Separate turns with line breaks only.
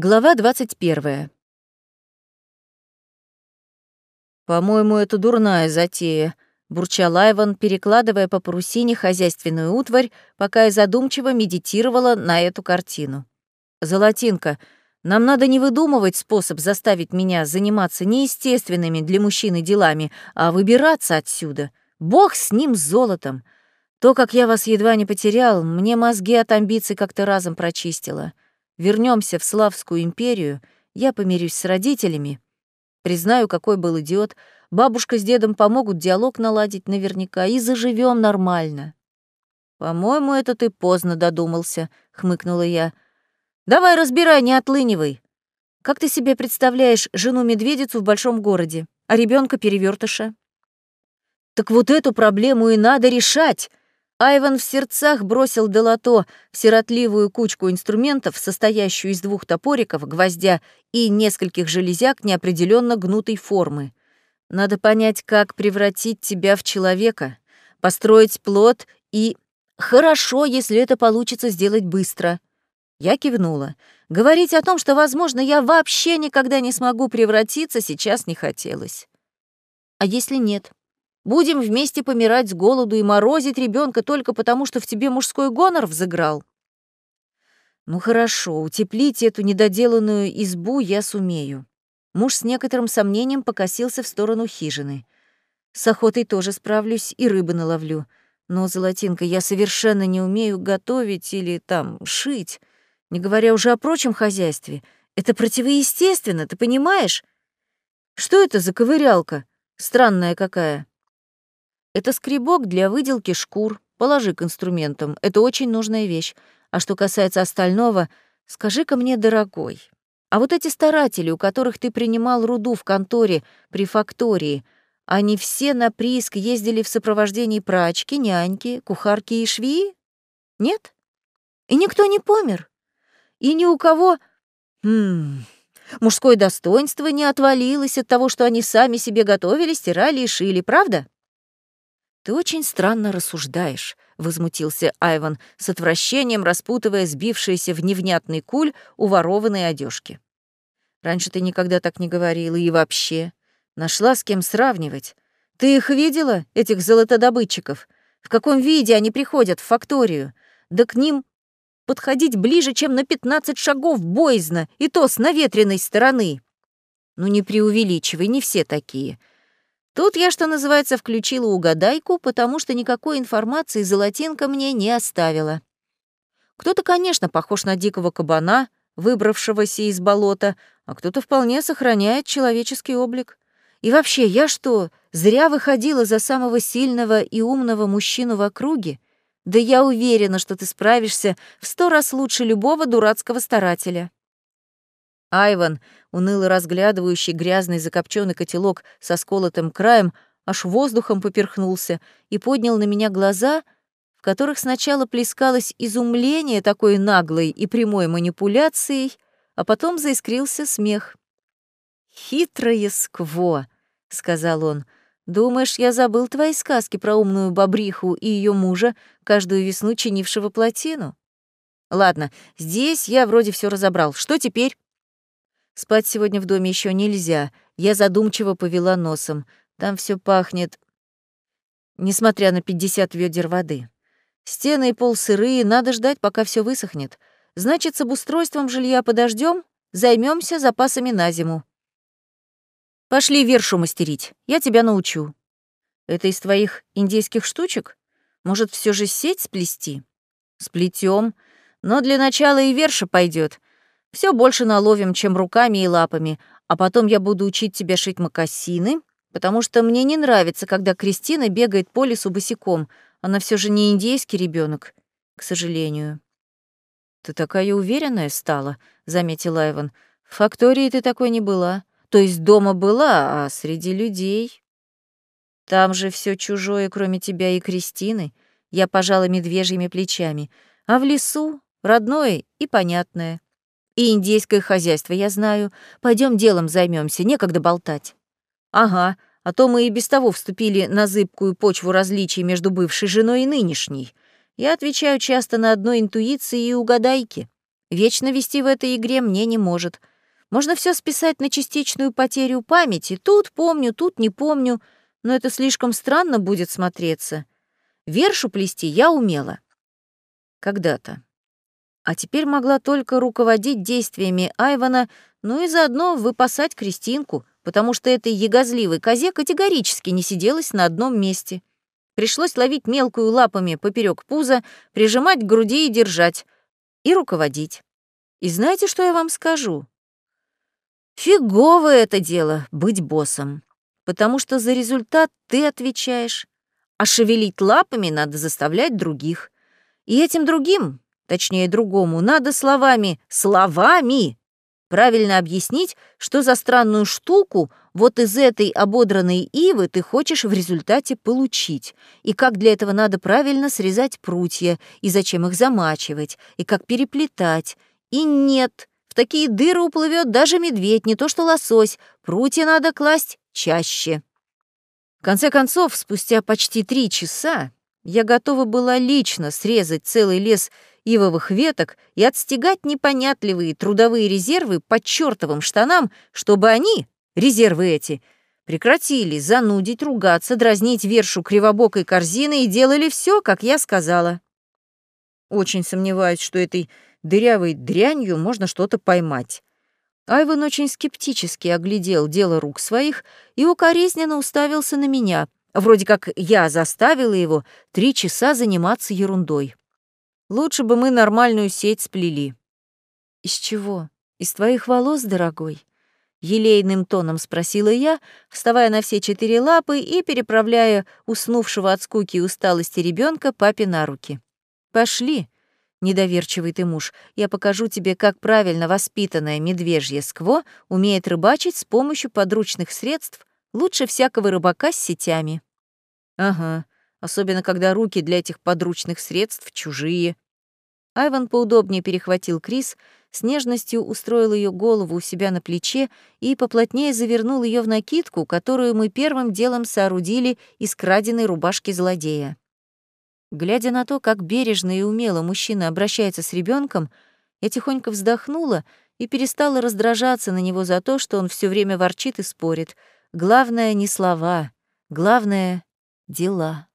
Глава 21. «По-моему, это дурная затея», — бурчал Айван, перекладывая по парусине хозяйственную утварь, пока я задумчиво медитировала на эту картину. «Золотинка, нам надо не выдумывать способ заставить меня заниматься неестественными для мужчины делами, а выбираться отсюда. Бог с ним, с золотом. То, как я вас едва не потерял, мне мозги от амбиций как-то разом прочистило. Вернемся в Славскую империю, я помирюсь с родителями. Признаю, какой был идиот. Бабушка с дедом помогут диалог наладить наверняка, и заживем нормально. «По-моему, это ты поздно додумался», — хмыкнула я. «Давай разбирай, не отлынивай. Как ты себе представляешь жену-медведицу в большом городе, а ребенка перевертыша «Так вот эту проблему и надо решать», Айван в сердцах бросил долото в сиротливую кучку инструментов, состоящую из двух топориков, гвоздя и нескольких железяк неопределенно гнутой формы. Надо понять, как превратить тебя в человека, построить плод и... Хорошо, если это получится сделать быстро. Я кивнула. Говорить о том, что, возможно, я вообще никогда не смогу превратиться, сейчас не хотелось. А если нет? Будем вместе помирать с голоду и морозить ребенка только потому, что в тебе мужской гонор взыграл? Ну хорошо, утеплить эту недоделанную избу я сумею. Муж с некоторым сомнением покосился в сторону хижины. С охотой тоже справлюсь и рыбы наловлю. Но, Золотинка, я совершенно не умею готовить или там шить, не говоря уже о прочем хозяйстве. Это противоестественно, ты понимаешь? Что это за ковырялка? Странная какая. Это скребок для выделки шкур. Положи к инструментам. Это очень нужная вещь. А что касается остального, скажи-ка мне, дорогой, а вот эти старатели, у которых ты принимал руду в конторе при фактории, они все на прииск ездили в сопровождении прачки, няньки, кухарки и швеи? Нет? И никто не помер? И ни у кого... Хм... Мужское достоинство не отвалилось от того, что они сами себе готовили, стирали и шили, правда? «Ты очень странно рассуждаешь», — возмутился Айван, с отвращением распутывая сбившиеся в невнятный куль уворованные одежки. «Раньше ты никогда так не говорила и вообще. Нашла с кем сравнивать. Ты их видела, этих золотодобытчиков? В каком виде они приходят в факторию? Да к ним подходить ближе, чем на пятнадцать шагов боязно, и то с наветренной стороны. Ну не преувеличивай, не все такие. Тут я, что называется, включила угадайку, потому что никакой информации золотинка мне не оставила. Кто-то, конечно, похож на дикого кабана, выбравшегося из болота, а кто-то вполне сохраняет человеческий облик. И вообще, я что, зря выходила за самого сильного и умного мужчину в округе? Да я уверена, что ты справишься в сто раз лучше любого дурацкого старателя. Айван, уныло разглядывающий грязный закопченный котелок со сколотым краем, аж воздухом поперхнулся и поднял на меня глаза, в которых сначала плескалось изумление такой наглой и прямой манипуляцией, а потом заискрился смех. «Хитрое скво», — сказал он, — «думаешь, я забыл твои сказки про умную бобриху и ее мужа, каждую весну чинившего плотину? Ладно, здесь я вроде все разобрал. Что теперь?» Спать сегодня в доме еще нельзя. Я задумчиво повела носом. Там все пахнет, несмотря на 50 ведер воды. Стены и пол сырые, надо ждать, пока все высохнет. Значит, с обустройством жилья подождем, займемся запасами на зиму. Пошли вершу мастерить, я тебя научу. Это из твоих индейских штучек? Может, все же сеть сплести? Сплетем, но для начала и верша пойдет. Все больше наловим, чем руками и лапами, а потом я буду учить тебя шить мокасины, потому что мне не нравится, когда Кристина бегает по лесу босиком. Она все же не индейский ребенок, к сожалению. Ты такая уверенная стала, заметил Айван. В фактории ты такой не была. То есть дома была, а среди людей. Там же все чужое, кроме тебя и Кристины. Я пожала медвежьими плечами. А в лесу родное и понятное. И индейское хозяйство я знаю. Пойдем делом займемся, некогда болтать. Ага, а то мы и без того вступили на зыбкую почву различий между бывшей женой и нынешней. Я отвечаю часто на одной интуиции и угадайки. Вечно вести в этой игре мне не может. Можно все списать на частичную потерю памяти. Тут помню, тут не помню, но это слишком странно будет смотреться. Вершу плести я умела. Когда-то. А теперь могла только руководить действиями Айвана, ну и заодно выпасать Кристинку, потому что этой ягозливой козе категорически не сиделась на одном месте. Пришлось ловить мелкую лапами поперек пуза, прижимать к груди и держать, и руководить. И знаете, что я вам скажу? Фиговое это дело — быть боссом, потому что за результат ты отвечаешь, а шевелить лапами надо заставлять других. И этим другим, точнее другому, надо словами, словами правильно объяснить, что за странную штуку вот из этой ободранной ивы ты хочешь в результате получить, и как для этого надо правильно срезать прутья, и зачем их замачивать, и как переплетать. И нет, в такие дыры уплывет даже медведь, не то что лосось, прутья надо класть чаще. В конце концов, спустя почти три часа я готова была лично срезать целый лес ивовых веток и отстегать непонятливые трудовые резервы по чертовым штанам, чтобы они, резервы эти, прекратили занудить, ругаться, дразнить вершу кривобокой корзины и делали все, как я сказала. Очень сомневаюсь, что этой дырявой дрянью можно что-то поймать. Айван очень скептически оглядел дело рук своих и укоризненно уставился на меня, вроде как я заставила его три часа заниматься ерундой. Лучше бы мы нормальную сеть сплели. Из чего? Из твоих волос, дорогой? Елейным тоном спросила я, вставая на все четыре лапы и переправляя уснувшего от скуки и усталости ребенка папе на руки. «Пошли, Недоверчивый ты муж, я покажу тебе, как правильно воспитанная медвежья скво умеет рыбачить с помощью подручных средств лучше всякого рыбака с сетями. Ага, особенно когда руки для этих подручных средств чужие. Айван поудобнее перехватил Крис, с нежностью устроил ее голову у себя на плече и поплотнее завернул ее в накидку, которую мы первым делом соорудили из краденой рубашки злодея. Глядя на то, как бережно и умело мужчина обращается с ребенком, я тихонько вздохнула и перестала раздражаться на него за то, что он все время ворчит и спорит. Главное — не слова, главное — дела.